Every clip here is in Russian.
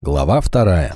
Глава вторая.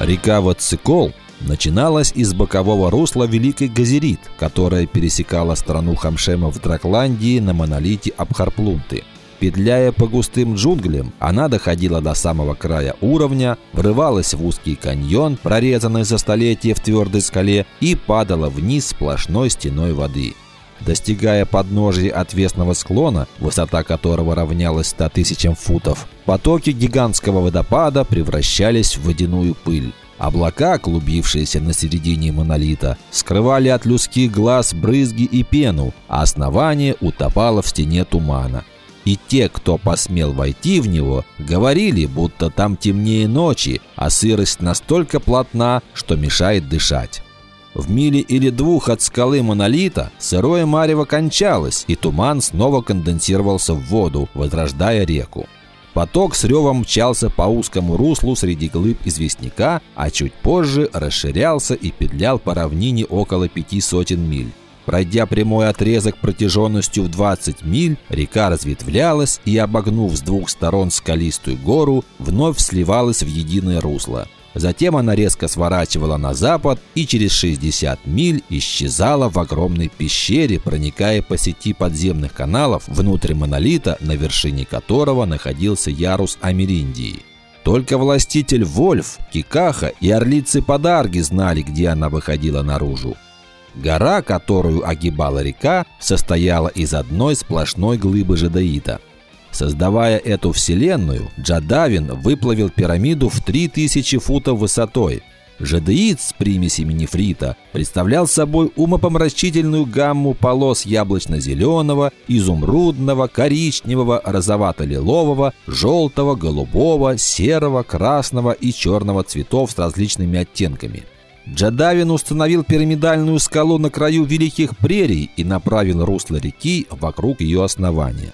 Река Вацикол начиналась из бокового русла Великой Газерит, которая пересекала страну Хамшема в Дракландии на монолите Абхарплунты. Петляя по густым джунглям, она доходила до самого края уровня, врывалась в узкий каньон, прорезанный за столетие в твердой скале, и падала вниз сплошной стеной воды. Достигая подножия отвесного склона, высота которого равнялась 100 тысячам футов, потоки гигантского водопада превращались в водяную пыль. Облака, клубившиеся на середине монолита, скрывали от людских глаз брызги и пену, а основание утопало в стене тумана. И те, кто посмел войти в него, говорили, будто там темнее ночи, а сырость настолько плотна, что мешает дышать. В миле или двух от скалы монолита сырое марево кончалось, и туман снова конденсировался в воду, возрождая реку. Поток с ревом мчался по узкому руслу среди глыб известняка, а чуть позже расширялся и петлял по равнине около пяти сотен миль. Пройдя прямой отрезок протяженностью в 20 миль, река разветвлялась и, обогнув с двух сторон скалистую гору, вновь сливалась в единое русло. Затем она резко сворачивала на запад и через 60 миль исчезала в огромной пещере, проникая по сети подземных каналов внутрь монолита, на вершине которого находился ярус Америндии. Только властитель Вольф, Кикаха и орлицы Подарги знали, где она выходила наружу. Гора, которую огибала река, состояла из одной сплошной глыбы жадаита – Создавая эту вселенную, Джадавин выплавил пирамиду в 3000 футов высотой. Жадеид с примесями нефрита представлял собой умопомрачительную гамму полос яблочно-зеленого, изумрудного, коричневого, розовато-лилового, желтого, голубого, серого, красного и черного цветов с различными оттенками. Джадавин установил пирамидальную скалу на краю Великих Прерий и направил русло реки вокруг ее основания.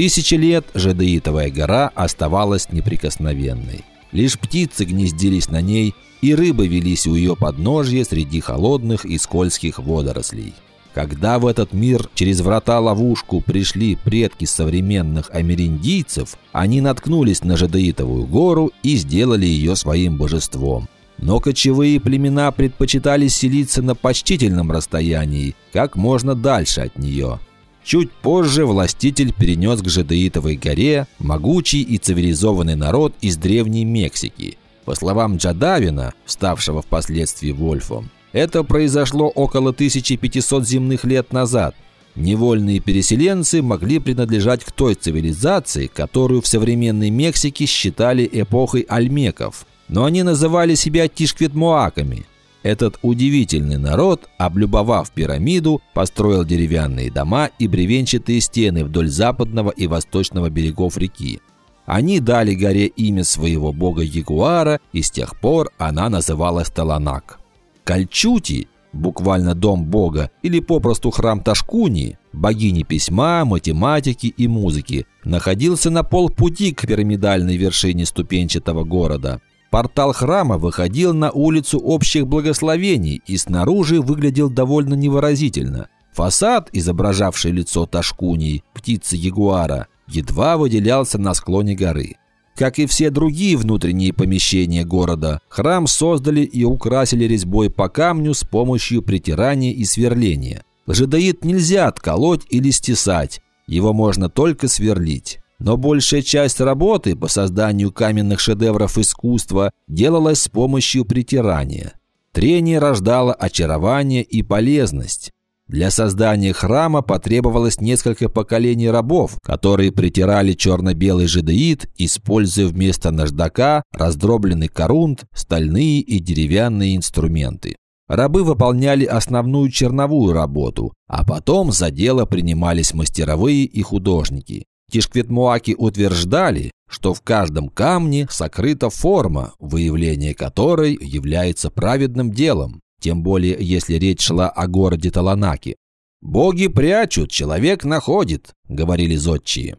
Тысячи лет Жадеитовая гора оставалась неприкосновенной. Лишь птицы гнездились на ней, и рыбы велись у ее подножья среди холодных и скользких водорослей. Когда в этот мир через врата-ловушку пришли предки современных америндийцев, они наткнулись на Жадеитовую гору и сделали ее своим божеством. Но кочевые племена предпочитали селиться на почтительном расстоянии, как можно дальше от нее – Чуть позже властитель перенес к Жадеитовой горе могучий и цивилизованный народ из Древней Мексики. По словам Джадавина, ставшего впоследствии Вольфом, это произошло около 1500 земных лет назад. Невольные переселенцы могли принадлежать к той цивилизации, которую в современной Мексике считали эпохой альмеков. Но они называли себя тишкветмуаками, этот удивительный народ, облюбовав пирамиду, построил деревянные дома и бревенчатые стены вдоль западного и восточного берегов реки. Они дали горе имя своего бога Ягуара, и с тех пор она называлась Таланак. Кальчути, буквально дом бога, или попросту храм Ташкуни, богини письма, математики и музыки, находился на полпути к пирамидальной вершине ступенчатого города – Портал храма выходил на улицу общих благословений и снаружи выглядел довольно невыразительно. Фасад, изображавший лицо Ташкунии, птицы ягуара, едва выделялся на склоне горы. Как и все другие внутренние помещения города, храм создали и украсили резьбой по камню с помощью притирания и сверления. Жидаид нельзя отколоть или стесать, его можно только сверлить. Но большая часть работы по созданию каменных шедевров искусства делалась с помощью притирания. Трение рождало очарование и полезность. Для создания храма потребовалось несколько поколений рабов, которые притирали черно-белый жидеид, используя вместо наждака раздробленный корунт, стальные и деревянные инструменты. Рабы выполняли основную черновую работу, а потом за дело принимались мастеровые и художники. Тишкветмуаки утверждали, что в каждом камне сокрыта форма, выявление которой является праведным делом, тем более если речь шла о городе Таланаки. «Боги прячут, человек находит», — говорили зодчие.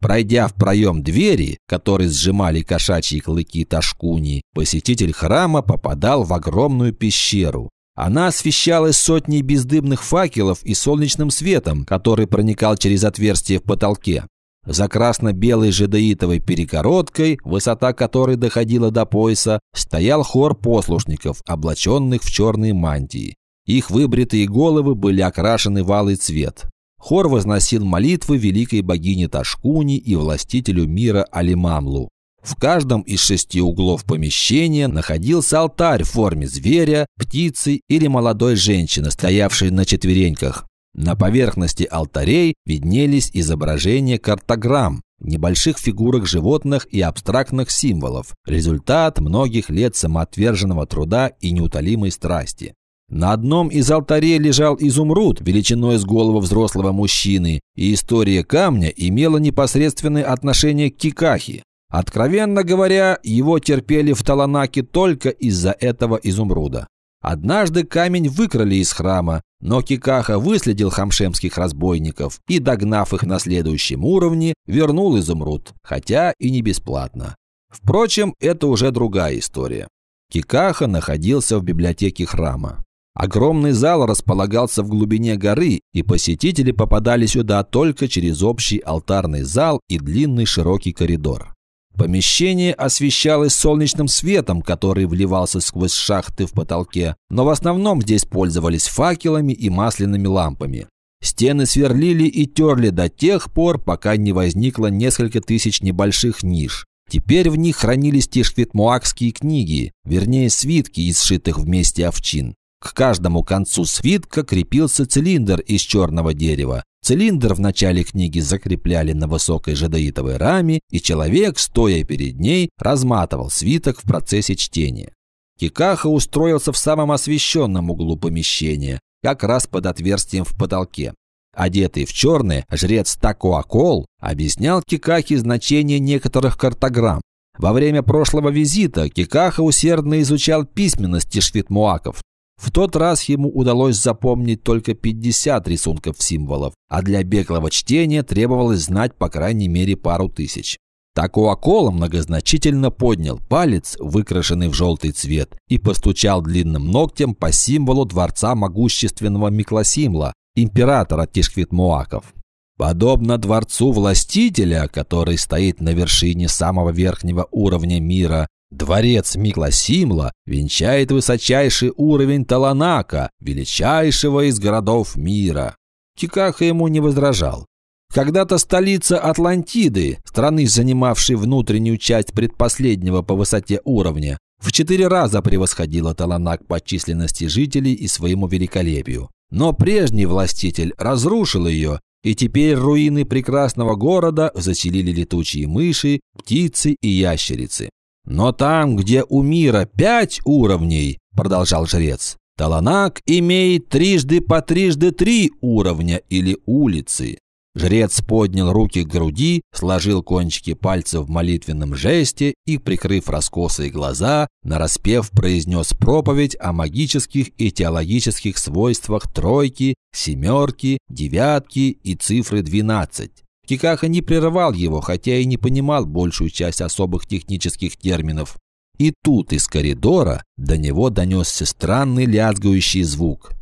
Пройдя в проем двери, который сжимали кошачьи клыки Ташкуни, посетитель храма попадал в огромную пещеру. Она освещалась сотней бездымных факелов и солнечным светом, который проникал через отверстие в потолке. За красно-белой жидеитовой перегородкой, высота которой доходила до пояса, стоял хор послушников, облаченных в черные мантии. Их выбритые головы были окрашены в алый цвет. Хор возносил молитвы великой богине Ташкуни и властителю мира Алимамлу. В каждом из шести углов помещения находился алтарь в форме зверя, птицы или молодой женщины, стоявшей на четвереньках. На поверхности алтарей виднелись изображения картограмм, небольших фигурок животных и абстрактных символов, результат многих лет самоотверженного труда и неутолимой страсти. На одном из алтарей лежал изумруд величиной с голову взрослого мужчины, и история камня имела непосредственное отношение к Кикахи. Откровенно говоря, его терпели в Таланаке только из-за этого изумруда. Однажды камень выкрали из храма, но Кикаха выследил хамшемских разбойников и, догнав их на следующем уровне, вернул изумруд, хотя и не бесплатно. Впрочем, это уже другая история. Кикаха находился в библиотеке храма. Огромный зал располагался в глубине горы, и посетители попадали сюда только через общий алтарный зал и длинный широкий коридор. Помещение освещалось солнечным светом, который вливался сквозь шахты в потолке, но в основном здесь пользовались факелами и масляными лампами. Стены сверлили и терли до тех пор, пока не возникло несколько тысяч небольших ниш. Теперь в них хранились тишквитмуакские книги, вернее свитки из сшитых вместе овчин. К каждому концу свитка крепился цилиндр из черного дерева. Цилиндр в начале книги закрепляли на высокой жадоитовой раме, и человек, стоя перед ней, разматывал свиток в процессе чтения. Кикаха устроился в самом освещенном углу помещения, как раз под отверстием в потолке. Одетый в черное, жрец Такуакол объяснял Кикахе значение некоторых картограмм. Во время прошлого визита Кикаха усердно изучал письменности швидмуаков, в тот раз ему удалось запомнить только 50 рисунков символов, а для беглого чтения требовалось знать по крайней мере пару тысяч. Такуакола многозначительно поднял палец, выкрашенный в желтый цвет, и постучал длинным ногтем по символу дворца могущественного Микласимла, императора Тишквитмуаков. Подобно дворцу властителя, который стоит на вершине самого верхнего уровня мира, Дворец Микласимла венчает высочайший уровень Таланака, величайшего из городов мира. Кикаха ему не возражал. Когда-то столица Атлантиды, страны, занимавшей внутреннюю часть предпоследнего по высоте уровня, в четыре раза превосходила Таланак по численности жителей и своему великолепию. Но прежний властитель разрушил ее, и теперь руины прекрасного города заселили летучие мыши, птицы и ящерицы. «Но там, где у мира пять уровней, — продолжал жрец, — Таланак имеет трижды по трижды три уровня или улицы. Жрец поднял руки к груди, сложил кончики пальцев в молитвенном жесте и, прикрыв раскосые глаза, нараспев произнес проповедь о магических и теологических свойствах тройки, семерки, девятки и цифры двенадцать. Кикаха не прерывал его, хотя и не понимал большую часть особых технических терминов. И тут из коридора до него донесся странный лязгающий звук.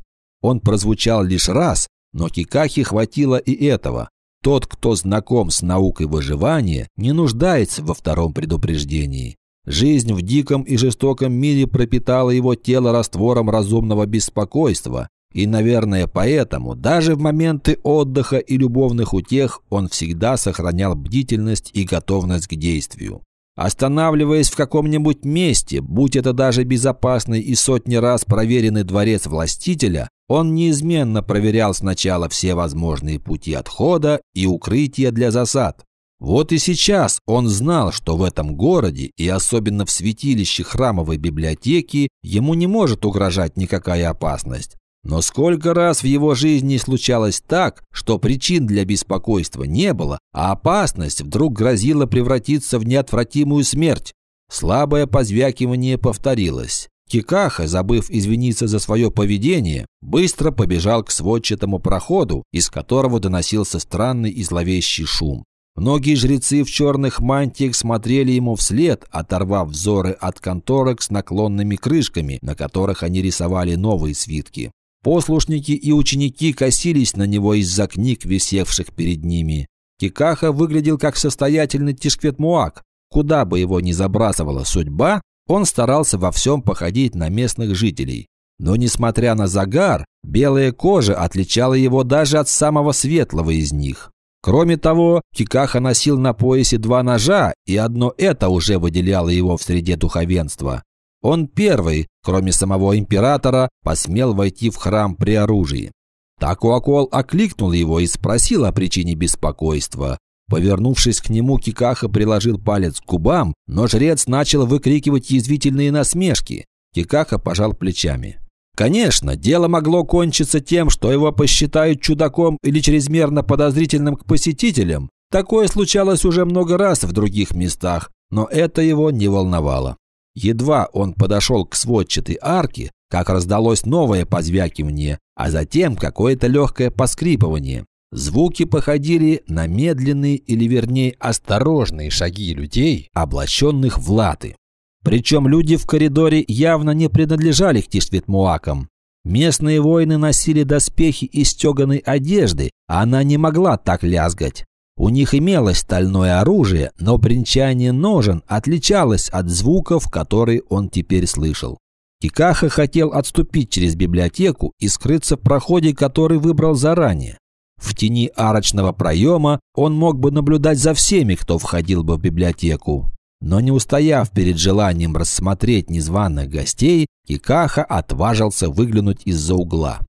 Он прозвучал лишь раз, но Кикахе хватило и этого. Тот, кто знаком с наукой выживания, не нуждается во втором предупреждении. Жизнь в диком и жестоком мире пропитала его тело раствором разумного беспокойства, и, наверное, поэтому даже в моменты отдыха и любовных утех он всегда сохранял бдительность и готовность к действию. Останавливаясь в каком-нибудь месте, будь это даже безопасный и сотни раз проверенный дворец властителя, он неизменно проверял сначала все возможные пути отхода и укрытия для засад. Вот и сейчас он знал, что в этом городе и особенно в святилище храмовой библиотеки ему не может угрожать никакая опасность. Но сколько раз в его жизни случалось так, что причин для беспокойства не было, а опасность вдруг грозила превратиться в неотвратимую смерть. Слабое позвякивание повторилось. Кикаха, забыв извиниться за свое поведение, быстро побежал к сводчатому проходу, из которого доносился странный и зловещий шум. Многие жрецы в черных мантиях смотрели ему вслед, оторвав взоры от конторок с наклонными крышками, на которых они рисовали новые свитки. Послушники и ученики косились на него из-за книг, висевших перед ними. Кикаха выглядел как состоятельный тишкветмуак. Куда бы его ни забрасывала судьба, он старался во всем походить на местных жителей. Но несмотря на загар, белая кожа отличала его даже от самого светлого из них. Кроме того, Кикаха носил на поясе два ножа, и одно это уже выделяло его в среде духовенства. Он первый, кроме самого императора, посмел войти в храм при оружии. Такуакол окликнул его и спросил о причине беспокойства. Повернувшись к нему, Кикаха приложил палец к губам, но жрец начал выкрикивать язвительные насмешки. Кикаха пожал плечами. Конечно, дело могло кончиться тем, что его посчитают чудаком или чрезмерно подозрительным к посетителям. Такое случалось уже много раз в других местах, но это его не волновало. Едва он подошел к сводчатой арке, как раздалось новое позвякивание, а затем какое-то легкое поскрипывание. Звуки походили на медленные или вернее осторожные шаги людей, облаченных в латы. Причем люди в коридоре явно не принадлежали к Тиштвитмуакам. Местные воины носили доспехи из стеганой одежды, а она не могла так лязгать. У них имелось стальное оружие, но бренчание ножен отличалось от звуков, которые он теперь слышал. Кикаха хотел отступить через библиотеку и скрыться в проходе, который выбрал заранее. В тени арочного проема он мог бы наблюдать за всеми, кто входил бы в библиотеку. Но не устояв перед желанием рассмотреть незваных гостей, Кикаха отважился выглянуть из-за угла.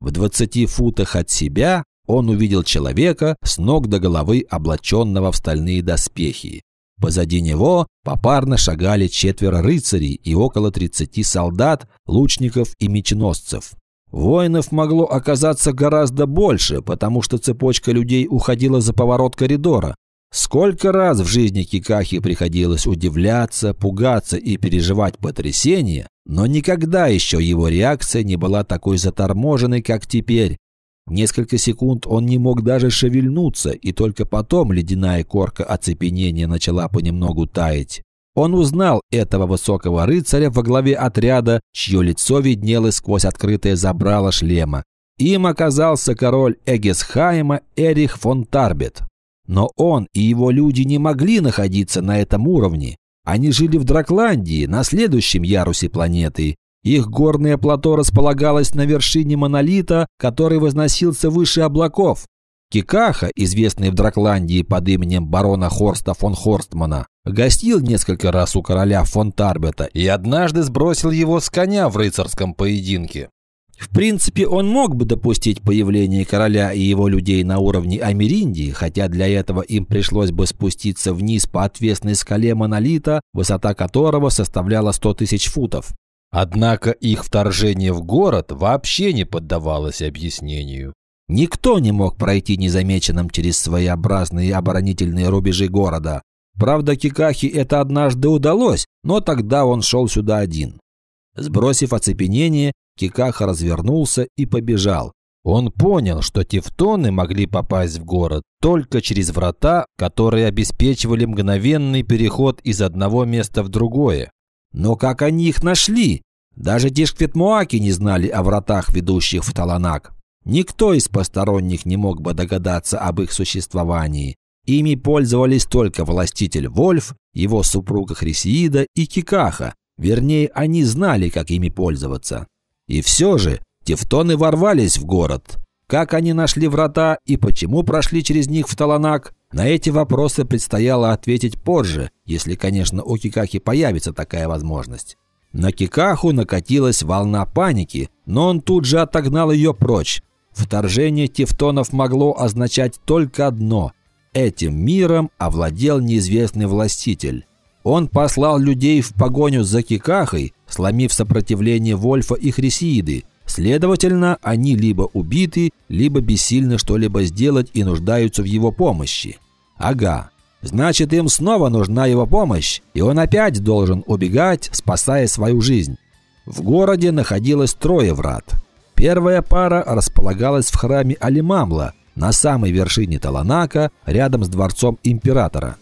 В двадцати футах от себя он увидел человека с ног до головы, облаченного в стальные доспехи. Позади него попарно шагали четверо рыцарей и около 30 солдат, лучников и меченосцев. Воинов могло оказаться гораздо больше, потому что цепочка людей уходила за поворот коридора. Сколько раз в жизни Кикахи приходилось удивляться, пугаться и переживать потрясение, но никогда еще его реакция не была такой заторможенной, как теперь. Несколько секунд он не мог даже шевельнуться, и только потом ледяная корка оцепенения начала понемногу таять. Он узнал этого высокого рыцаря во главе отряда, чье лицо виднелось сквозь открытое забрало шлема. Им оказался король Эгесхайма Эрих фон Тарбет. Но он и его люди не могли находиться на этом уровне. Они жили в Дракландии, на следующем ярусе планеты, их горное плато располагалось на вершине монолита, который возносился выше облаков. Кикаха, известный в Дракландии под именем барона Хорста фон Хорстмана, гостил несколько раз у короля фон Тарбета и однажды сбросил его с коня в рыцарском поединке. В принципе, он мог бы допустить появление короля и его людей на уровне Америндии, хотя для этого им пришлось бы спуститься вниз по отвесной скале монолита, высота которого составляла 100 тысяч футов. Однако их вторжение в город вообще не поддавалось объяснению. Никто не мог пройти незамеченным через своеобразные оборонительные рубежи города. Правда, Кикахи это однажды удалось, но тогда он шел сюда один. Сбросив оцепенение, Кикаха развернулся и побежал. Он понял, что тевтоны могли попасть в город только через врата, которые обеспечивали мгновенный переход из одного места в другое. Но как они их нашли? Даже Тишкветмуаки не знали о вратах, ведущих в Таланак. Никто из посторонних не мог бы догадаться об их существовании. Ими пользовались только властитель Вольф, его супруга Хрисиида и Кикаха. Вернее, они знали, как ими пользоваться. И все же тевтоны ворвались в город. Как они нашли врата и почему прошли через них в Таланак, на эти вопросы предстояло ответить позже, если, конечно, у Кикахи появится такая возможность. На Кикаху накатилась волна паники, но он тут же отогнал ее прочь. Вторжение тевтонов могло означать только одно – этим миром овладел неизвестный властитель. Он послал людей в погоню за Кикахой, сломив сопротивление Вольфа и Хрисииды. Следовательно, они либо убиты, либо бессильны что-либо сделать и нуждаются в его помощи. Ага. Значит, им снова нужна его помощь, и он опять должен убегать, спасая свою жизнь. В городе находилось трое врат. Первая пара располагалась в храме Алимамла, на самой вершине Таланака, рядом с дворцом императора.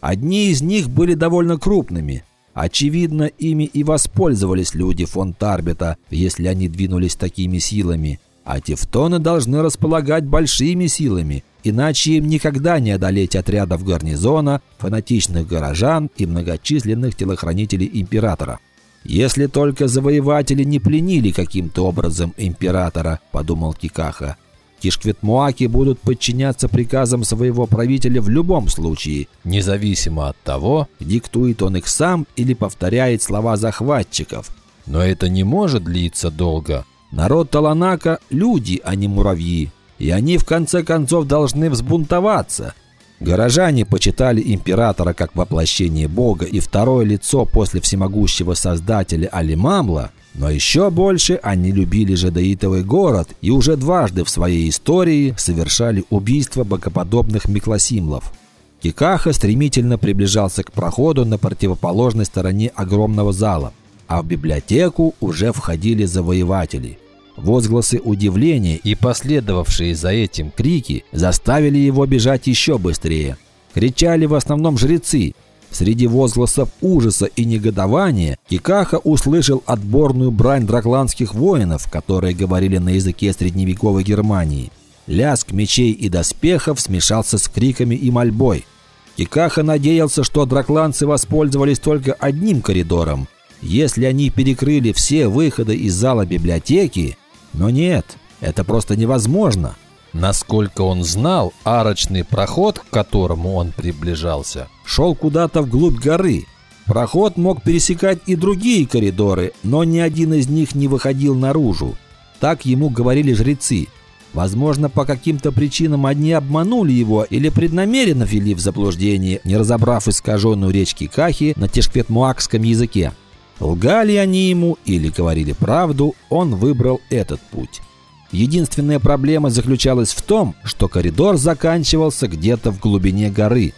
Одни из них были довольно крупными. Очевидно, ими и воспользовались люди фон Тарбета, если они двинулись такими силами. А тевтоны должны располагать большими силами, иначе им никогда не одолеть отрядов гарнизона, фанатичных горожан и многочисленных телохранителей императора. «Если только завоеватели не пленили каким-то образом императора», – подумал Кикаха. Кишкветмуаки будут подчиняться приказам своего правителя в любом случае, независимо от того, диктует он их сам или повторяет слова захватчиков. Но это не может длиться долго. Народ Таланака – люди, а не муравьи. И они в конце концов должны взбунтоваться. Горожане почитали императора как воплощение бога и второе лицо после всемогущего создателя Алимамла – но еще больше они любили жадеитовый город и уже дважды в своей истории совершали убийство богоподобных миклосимлов. Кикаха стремительно приближался к проходу на противоположной стороне огромного зала, а в библиотеку уже входили завоеватели. Возгласы удивления и последовавшие за этим крики заставили его бежать еще быстрее. Кричали в основном жрецы, Среди возгласов ужаса и негодования Кикаха услышал отборную брань дракланских воинов, которые говорили на языке средневековой Германии. Лязг мечей и доспехов смешался с криками и мольбой. Кикаха надеялся, что дракланцы воспользовались только одним коридором. Если они перекрыли все выходы из зала библиотеки... Но нет, это просто невозможно. Насколько он знал, арочный проход, к которому он приближался, шел куда-то вглубь горы. Проход мог пересекать и другие коридоры, но ни один из них не выходил наружу. Так ему говорили жрецы. Возможно, по каким-то причинам одни обманули его или преднамеренно ввели в заблуждение, не разобрав искаженную речь Кахи на тешкветмуакском языке. Лгали они ему или говорили правду, он выбрал этот путь. Единственная проблема заключалась в том, что коридор заканчивался где-то в глубине горы.